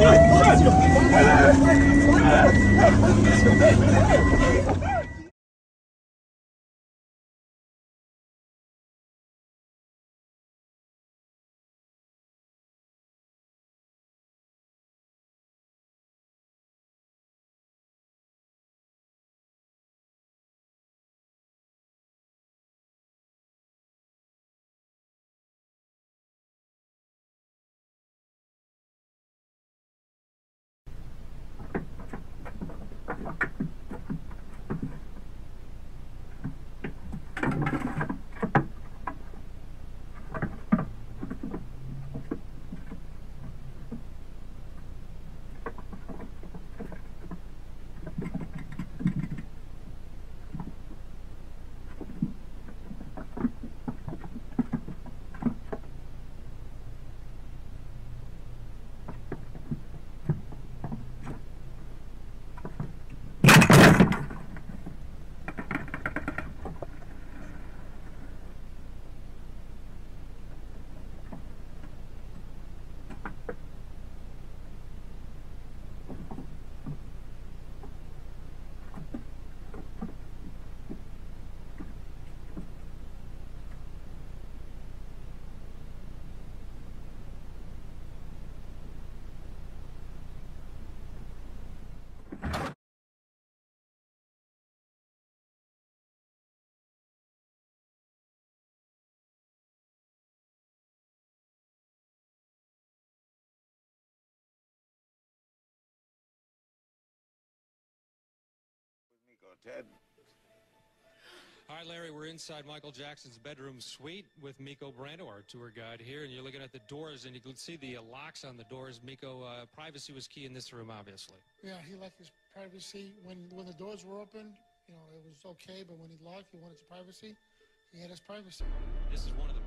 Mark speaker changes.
Speaker 1: 快！Ted.
Speaker 2: All right, Larry, we're inside Michael Jackson's bedroom suite with Miko Brando, our tour guide here, and you're looking at the doors, and you can see the uh, locks on the doors. Miko, uh, privacy was key in this room, obviously.
Speaker 3: Yeah, he liked his privacy. When when the doors were open, you know, it was okay, but when he locked, he wanted his privacy. He had his privacy.
Speaker 2: This is one of the